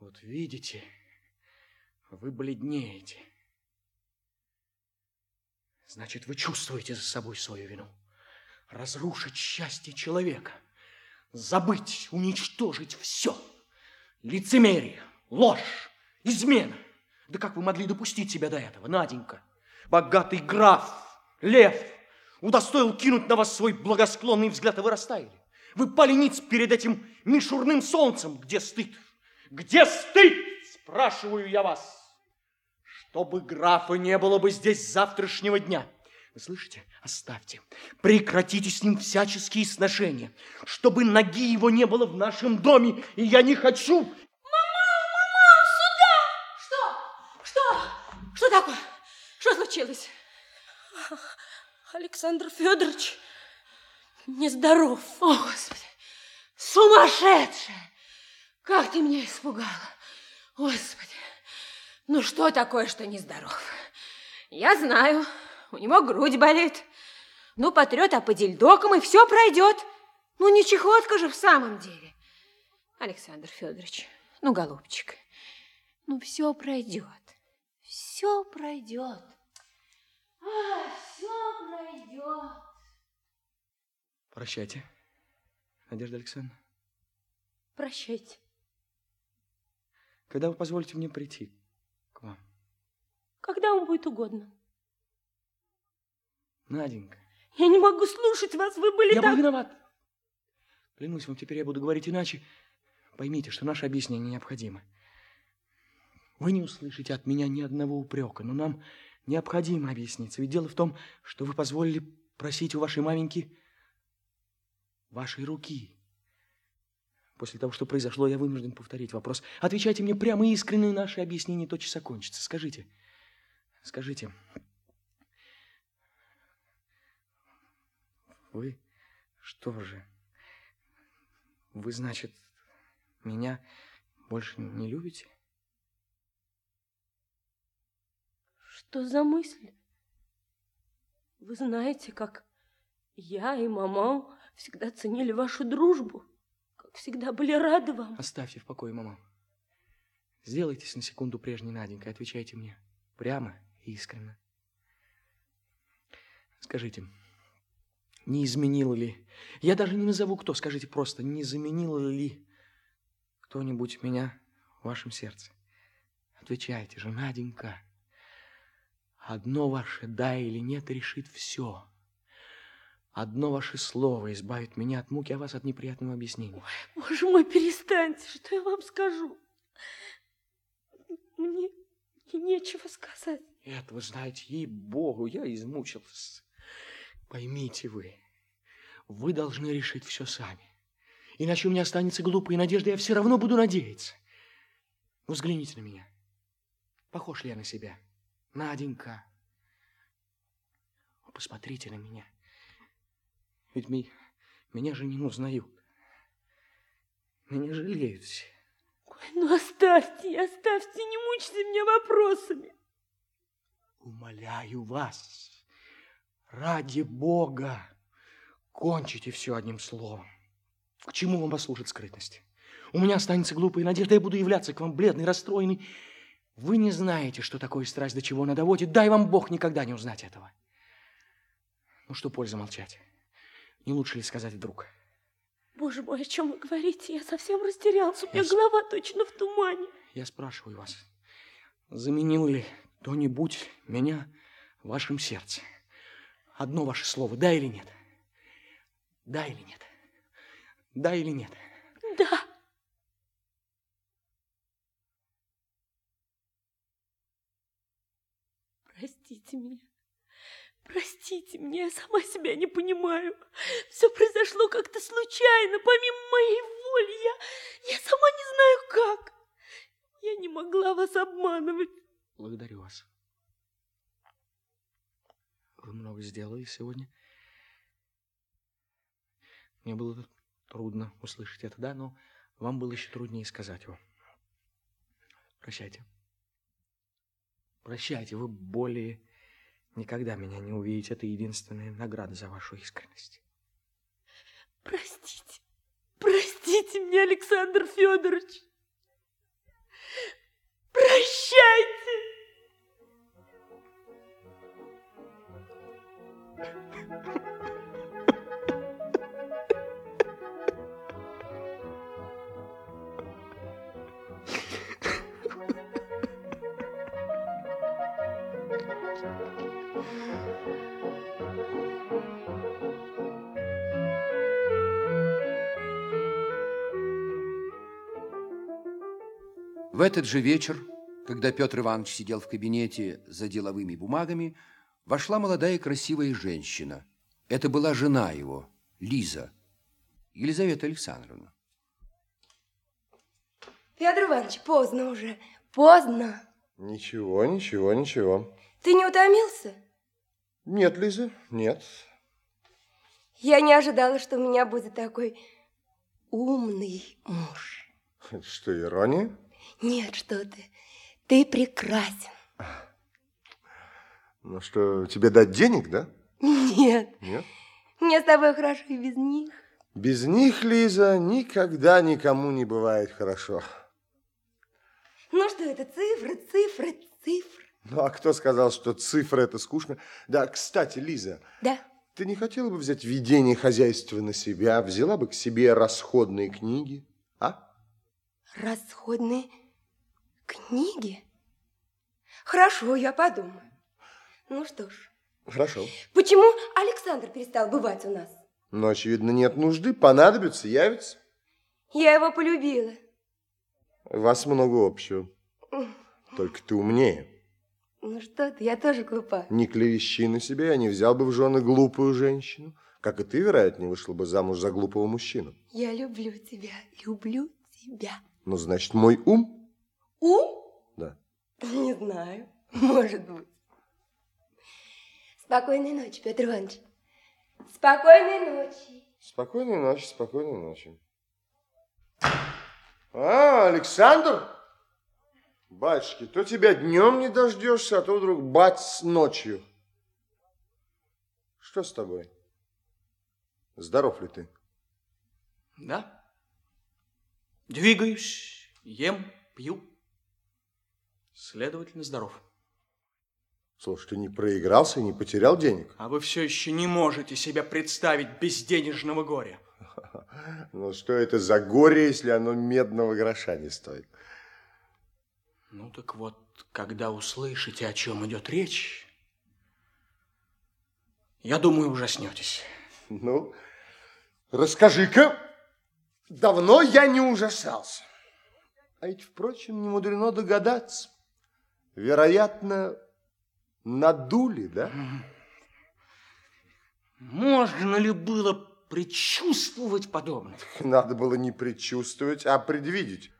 Вот видите, вы бледнеете. Значит, вы чувствуете за собой свою вину. Разрушить счастье человека, забыть, уничтожить все. Лицемерие, ложь, измена. Да как вы могли допустить себя до этого, Наденька? Богатый граф, лев, удостоил кинуть на вас свой благосклонный взгляд, а вы растаяли. Вы пали ниц перед этим мишурным солнцем. Где стыд? Где стыд? Спрашиваю я вас. Чтобы графа не было бы здесь завтрашнего дня. Вы слышите? Оставьте. Прекратите с ним всяческие сношения. Чтобы ноги его не было в нашем доме. И я не хочу... Мама, мама, сюда! Что? Что? Что такое? Что случилось? Александр Федорович нездоров. О, Господи, сумасшедшая! Как ты меня испугала! Господи, ну что такое, что нездоров? Я знаю, у него грудь болит. Ну, потрет аподельдоком, и все пройдет. Ну, не чехотка же в самом деле. Александр Федорович, ну, голубчик, ну, все пройдет. Все пройдет. А, все пройдет. Прощайте, Надежда Александровна. Прощайте. Когда вы позволите мне прийти к вам? Когда вам будет угодно. Наденька. Я не могу слушать вас, вы были я так... был виноват. Клянусь вам, теперь я буду говорить иначе. Поймите, что наше объяснение необходимо. Вы не услышите от меня ни одного упрека, но нам необходимо объясниться. Ведь дело в том, что вы позволили просить у вашей маменьки вашей руки. После того, что произошло, я вынужден повторить вопрос. Отвечайте мне прямо и искренне, наше объяснение тотчас окончится. Скажите, скажите, вы что же, вы, значит, меня больше не любите? Что за мысль? Вы знаете, как я и мама всегда ценили вашу дружбу, всегда были рады вам. Оставьте в покое, мама. Сделайтесь на секунду прежней Наденькой, отвечайте мне прямо и искренне. Скажите, не изменила ли, я даже не назову кто, скажите просто, не заменила ли кто-нибудь меня в вашем сердце? Отвечайте же, Наденька. Одно ваше «да» или «нет» решит все. Одно ваше слово избавит меня от муки, а вас от неприятного объяснения. Ой, боже мой, перестаньте, что я вам скажу? Мне нечего сказать. Это, вы знаете, ей-богу, я измучился. Поймите вы, вы должны решить все сами. Иначе у меня останется глупая надежда, я все равно буду надеяться. Ну, взгляните на меня. Похож ли я на себя? Наденька. Посмотрите на меня. Ведь ми, меня же не узнают. Меня жалеют все. Ой, ну оставьте, оставьте, не мучьте меня вопросами. Умоляю вас, ради Бога, кончите все одним словом. К чему вам послужит скрытность? У меня останется глупая надежда, я буду являться к вам бледный, расстроенный. Вы не знаете, что такое страсть, до чего она доводит. Дай вам Бог никогда не узнать этого. Ну, что польза молчать? Не лучше ли сказать вдруг? Боже мой, о чем вы говорите? Я совсем растерялся, у меня Я голова точно в тумане. Я спрашиваю вас, заменил ли кто-нибудь меня в вашем сердце? Одно ваше слово, да или нет? Да или нет? Да или нет? Да. Простите меня. Простите меня, я сама себя не понимаю. Все произошло как-то случайно, помимо моей воли. Я, я сама не знаю как. Я не могла вас обманывать. Благодарю вас. Вы много сделали сегодня. Мне было трудно услышать это, да, но вам было еще труднее сказать его. Прощайте. Прощайте, вы более никогда меня не увидите. Это единственная награда за вашу искренность. Простите. Простите меня, Александр Федорович. Прощайте! В этот же вечер, когда Петр Иванович сидел в кабинете за деловыми бумагами, вошла молодая и красивая женщина. Это была жена его, Лиза, Елизавета Александровна. Федор Иванович, поздно уже, поздно. Ничего, ничего, ничего. Ты не утомился? Нет, Лиза, нет. Я не ожидала, что у меня будет такой умный муж. Что, ирония? Нет, что ты. Ты прекрасен. Ну что, тебе дать денег, да? Нет. Нет? Мне с тобой хорошо и без них. Без них, Лиза, никогда никому не бывает хорошо. Ну что это, цифры, цифры, цифры. Ну, а кто сказал, что цифры это скучно? Да, кстати, Лиза, Да. ты не хотела бы взять ведение хозяйства на себя, взяла бы к себе расходные книги, а? Расходные книги? Хорошо, я подумаю. Ну что ж, Хорошо. почему Александр перестал бывать у нас? Но, очевидно, нет нужды, понадобится, явится. Я его полюбила. Вас много общего. Только ты умнее. Ну что ты, я тоже глупа. Не клевещи на себя, я не взял бы в жены глупую женщину. Как и ты, вероятнее, вышла бы замуж за глупого мужчину. Я люблю тебя, люблю тебя. Ну, значит, мой ум? Ум? Да. Не знаю. Может быть. Спокойной ночи, Петр Иванович. Спокойной ночи. Спокойной ночи, спокойной ночи. А, Александр? Батюшки, то тебя днем не дождешься, а то вдруг бац ночью. Что с тобой? Здоров ли ты? Да. Двигаюсь, ем, пью. Следовательно, здоров. Слушай, ты не проигрался и не потерял денег? А вы все еще не можете себе представить безденежного горя. Ну, что это за горе, если оно медного гроша не стоит? Ну так вот, когда услышите, о чем идет речь, я думаю, ужаснетесь. Ну, расскажи-ка. Давно я не ужасался. А ведь, впрочем, не мудрено догадаться. Вероятно, надули, да? Можно ли было предчувствовать подобное? Надо было не предчувствовать, а предвидеть.